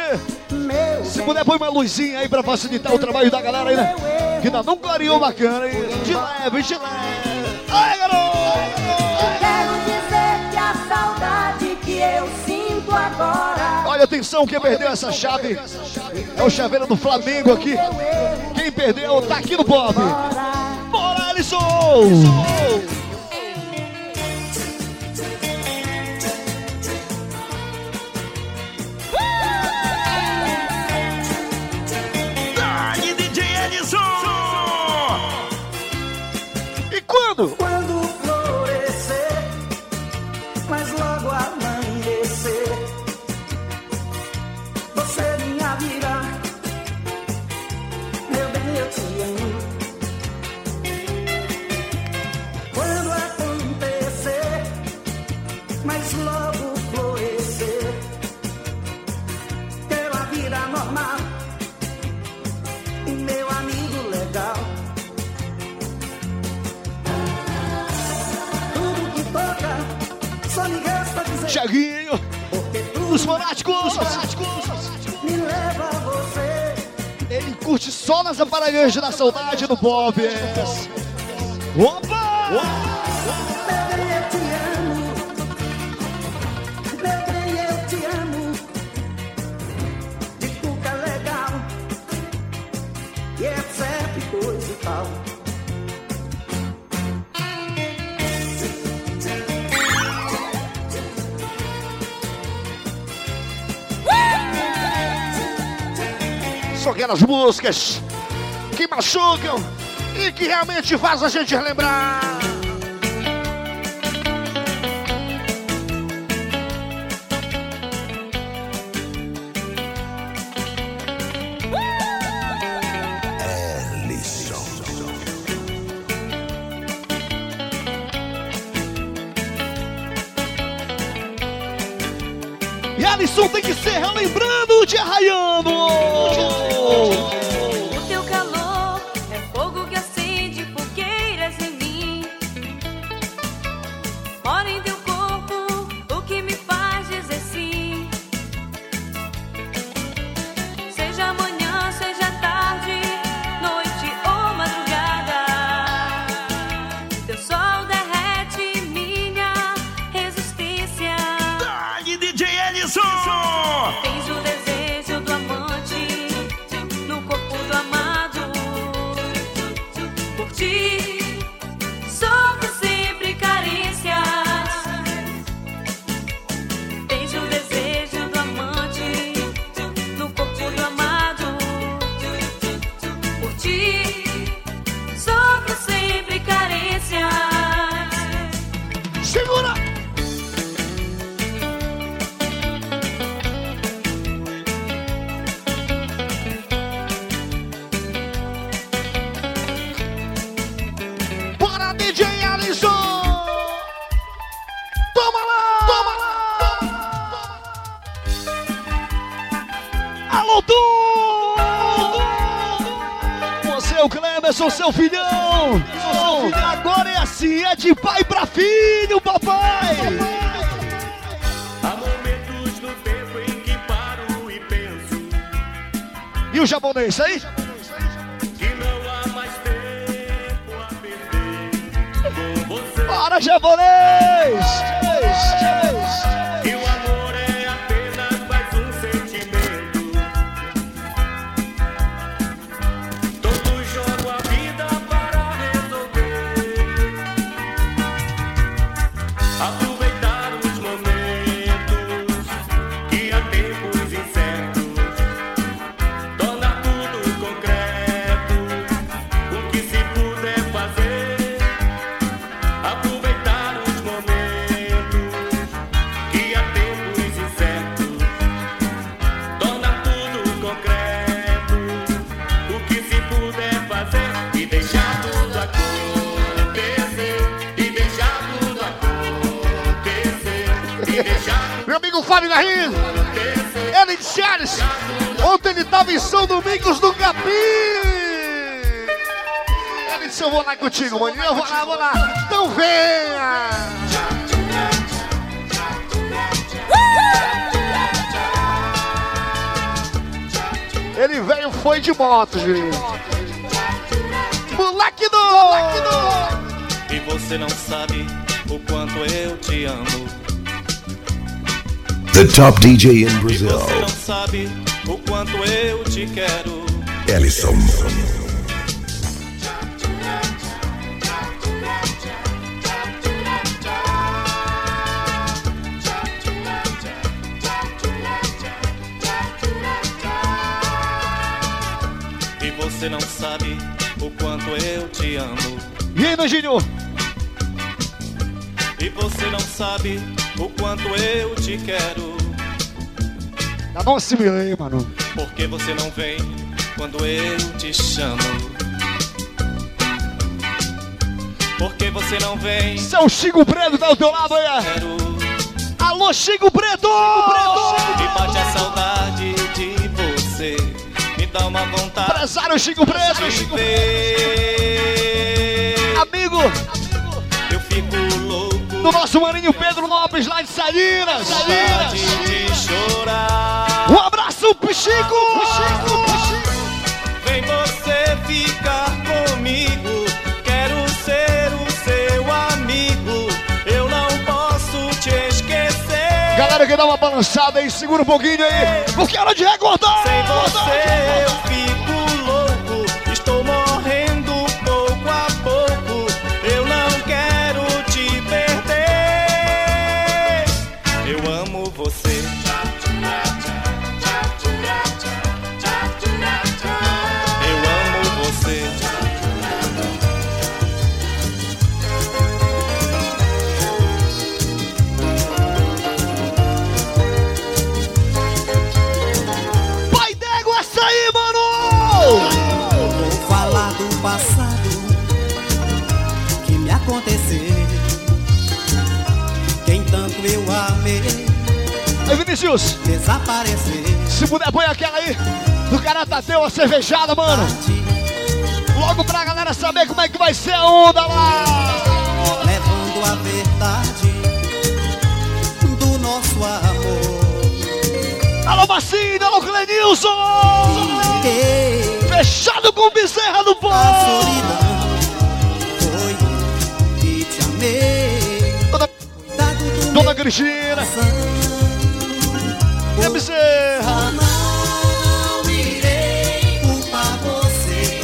Se puder, põe uma luzinha aí pra facilitar o trabalho da galera aí, né? Que ainda não clareou bacana, hein? De leve, de leve. Ai, garoto! Quero dizer que a saudade que eu sinto agora Olha, atenção, quem perdeu essa chave é o chaveiro do Flamengo aqui. Quem perdeu tá aqui no Pop. Bora, Alisson! Dali, E Curte só nas aparelhas da saudade do Pop. Opa! Meu aquelas músicas que machucam e que realmente faz a gente relembrar. Emerson, seu filhão. Agora é assim, é de pai pra filho, papai. Há momentos no tempo em que paro e penso E o japonês aí? que não há mais tempo a perder com você. Bora, japonês! Garrinho, ele de Charles. Ontem ele tava em São Domingos do Capim. Ele disse: Eu vou lá contigo, maninho. Eu vou lá, vou lá. Então venha. Ele veio, foi de moto, gente. Moleque do. E você não sabe o quanto eu te amo. The top DJ in E Brazil, você não sabe o quanto eu te quero. Ellison. E você não sabe o quanto eu te amo. E aí, Nojinho? E você não sabe o quanto eu te quero. Tá bom, assimilei, mano. Porque você não vem quando eu te chamo. Porque você não vem. Seu Chico Preto tá do teu lado aí. Alô, Chico Preto! Me bate a saudade de você. Me dá uma vontade. Empresário Chico Preto! Chico ver. Amigo Eu fico louco. Do nosso maninho Pedro Lopes lá de Salinas. Salinas. de. Um abraço pro Chico! Vem você ficar comigo. Quero ser o seu amigo. Eu não posso te esquecer. Galera que dá uma balançada aí, segura um pouquinho aí, porque é hora de recordar! Sem você eu fico Vinícius, desapareceu. se puder, põe aquela aí do Caratateu, a cervejada, mano. Logo pra galera saber como é que vai ser a onda lá. Levando a verdade do nosso amor. Alô, Marcinho, alô, Clenilson! Fechado com Bezerra do Pó! Foi que te amei. Dona, Dona Cristina! A Bezerra? Não irei culpar você.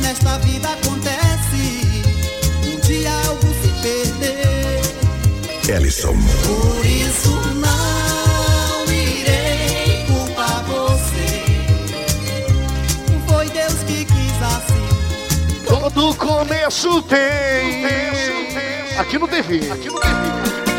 Nesta vida acontece um dia algo se perder. Ellison. Por isso não irei culpar você. Foi Deus que quis assim. Todo começo tem. Aqui no TV. Aqui no TV.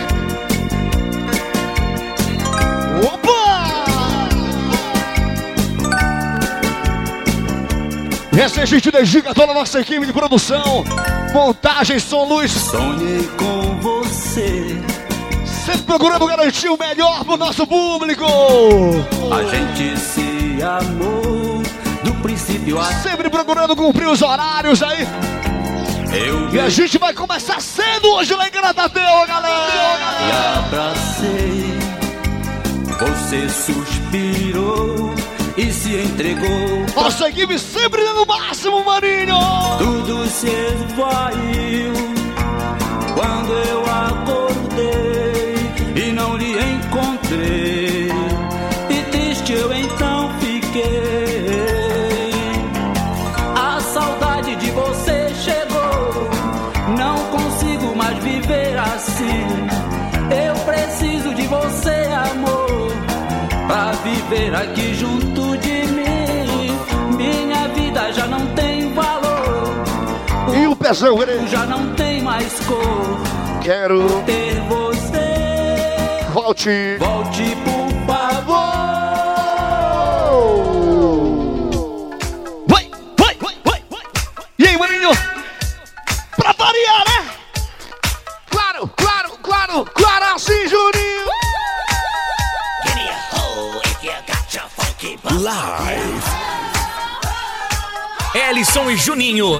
Essa é a gente dedica a toda a nossa equipe de produção, montagem, som, luz. Sonhei com você. Sempre procurando garantir o melhor pro nosso público. A gente se amou do princípio a Sempre procurando cumprir os horários aí. eu E a gente vai começar cedo hoje lá em Granadeu, galera. te abracei. Você suspirou e se entregou. Nossa equipe sempre dando o máximo, maninho. Tudo se esvaiu quando eu acordei e não lhe encontrei. E triste eu então fiquei. A saudade de você chegou. Não consigo mais viver assim. Eu preciso de você, amor, pra viver aqui pezão, ele já não tem mais cor. Quero ter você. Volte. Volte, por favor. Vai, vai, vai, vai. E aí, maninho? Pra variar, né? Claro, claro, claro, claro assim, Juninho. Live. Ellison e Juninho.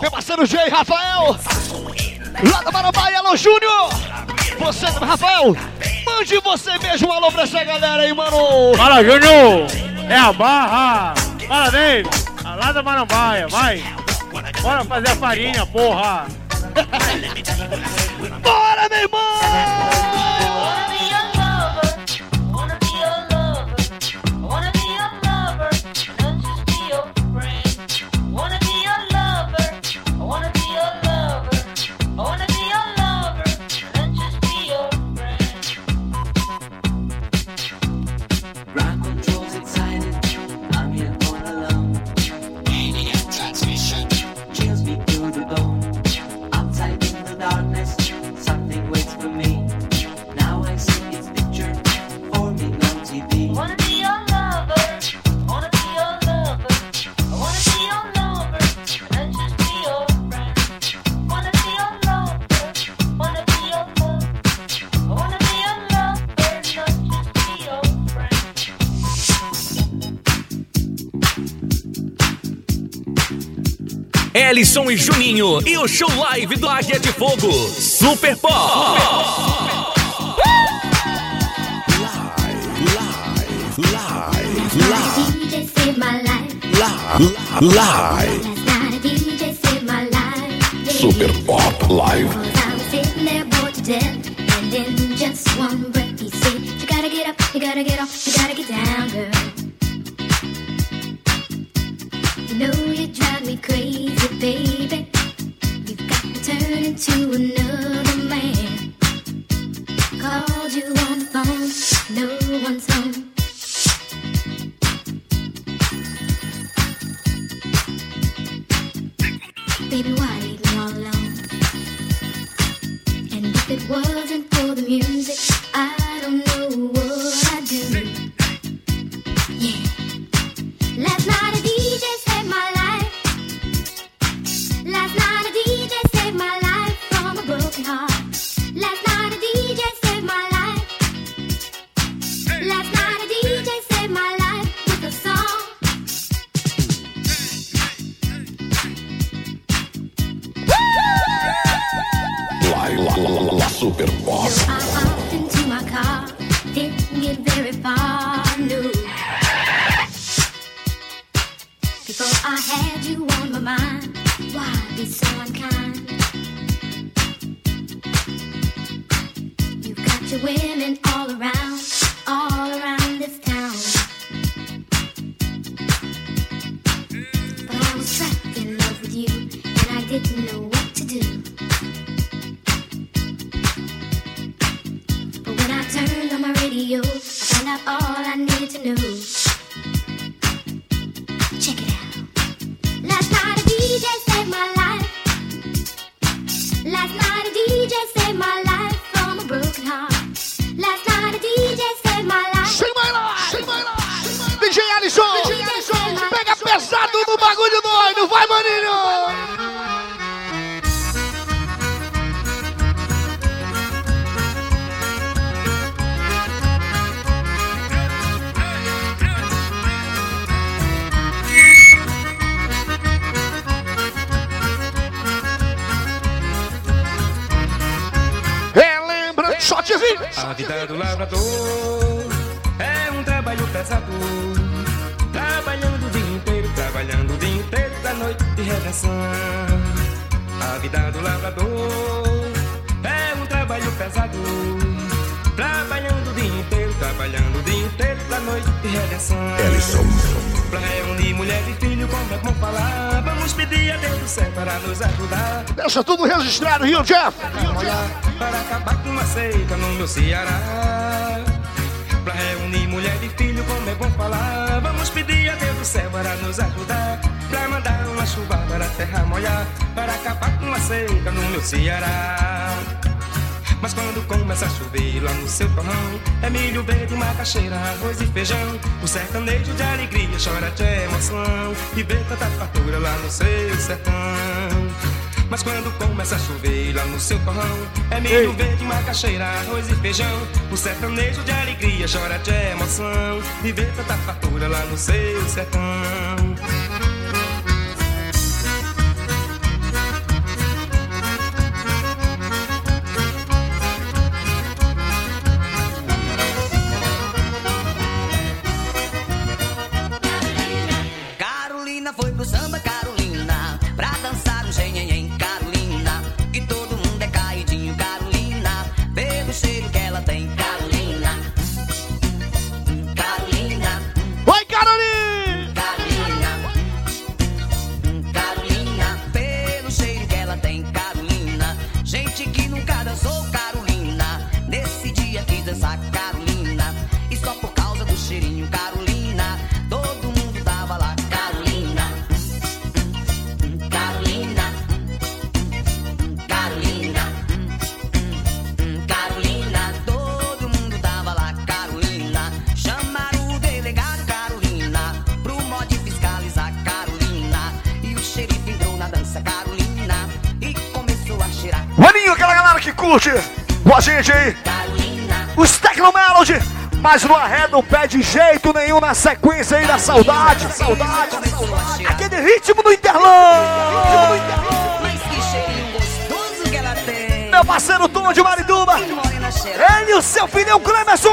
Meu parceiro Jay Rafael. Lá da Marabá, alô Júnior. Você, Rafael, mande você mesmo um alô pra essa galera aí, mano. Fala, Júnior! É a barra! Parabéns! Lá da Marambaia, vai! Bora fazer a farinha, porra! Bora, meu irmão! Ellison e Juninho e o show live do Águia de Fogo. Super Pop. Live. Life. Yeah. Super Pop Live. Super no Ceará. Mas quando começa a chover lá no seu torrão É milho verde, macaxeira, arroz e feijão. O sertanejo de alegria chora de emoção E vê tanta fartura lá no seu sertão. Mas quando começa a chover lá no seu torrão É milho verde, macaxeira, arroz e feijão. O sertanejo de alegria chora de emoção E vê tanta fartura lá no seu sertão gente aí. Os Tecnomelody. Mas não arreda o pé de jeito nenhum na sequência aí da saudade. Saudade. Aquele ritmo do Interlão. Mas que cheirinho gostoso que ela tem. Meu parceiro Tom de Marituba. Ele e o seu filhão Clemerson.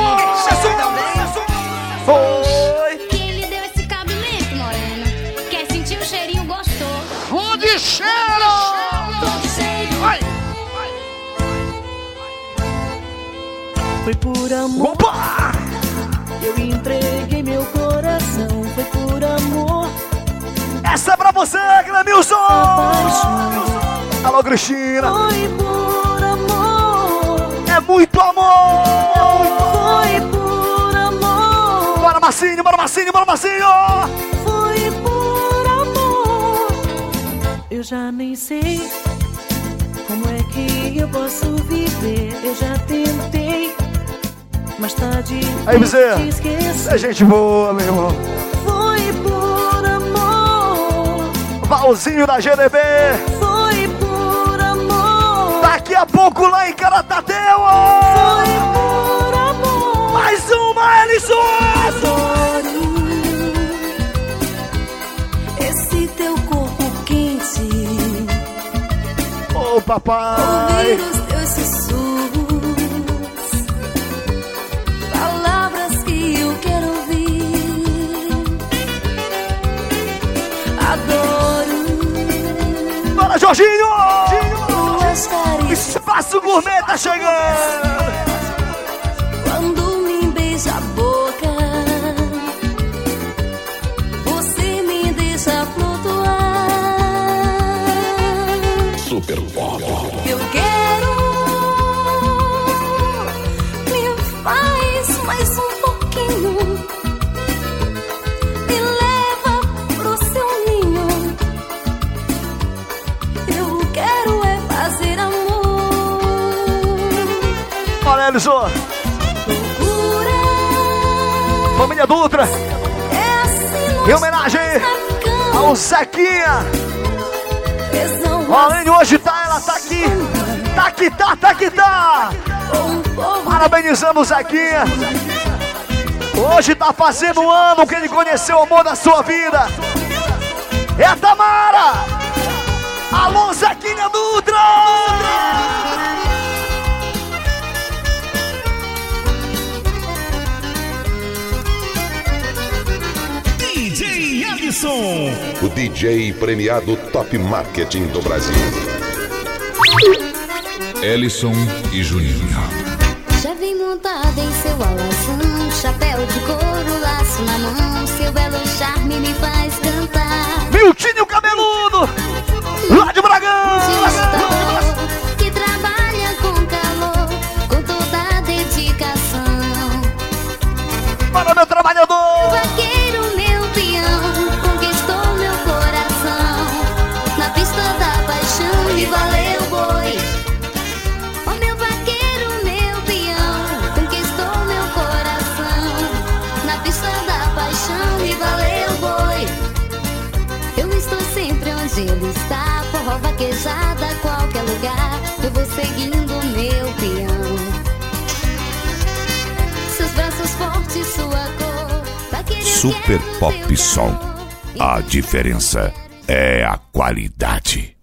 Foi. Quem lhe deu esse cabimento, morena? Quer sentir o cheirinho gostoso? Onde cheiro? Foi por amor. Eu entreguei meu coração. Foi por amor. Essa é pra você, Clemilson. Alô, Cristina. Foi por amor. É muito amor. Foi por amor. Bora, Marcinho, bora, Marcinho, bora, Marcinho. Foi por amor. Eu já nem sei como é que eu posso viver. Eu já tentei, mas tá difícil Aí, Bezerra. É gente boa, meu irmão. Foi por amor. Valzinho da GDB. Foi por amor. Daqui a pouco lá em Caratateu. Foi por amor. Mais uma, Ellison. Adoro esse teu corpo quente. Ô, papai. Ouvir os teus sussurros, Adoro Bora, Jorginho. carícias. Espaço Gourmet tá chegando. beija a boca. Você me deixa flutuar. Super Pop. Olha, Elison. Família Dutra. Em homenagem ao Zequinha. Além hoje tá, ela tá aqui. Tá que tá, tá que tá. Parabenizando o Zequinha. Hoje tá fazendo um ano que ele conheceu o amor da sua vida. É a Tamara. Alô, Zequinha Dutra. DJ Ellison. O DJ premiado Top Marketing do Brasil. Ellison e Juninho. Já vem montada em seu alazão, chapéu de couro, laço na mão, seu belo charme me faz cantar. Miltinho Cabeludo, Super Pop Som. A diferença é a qualidade.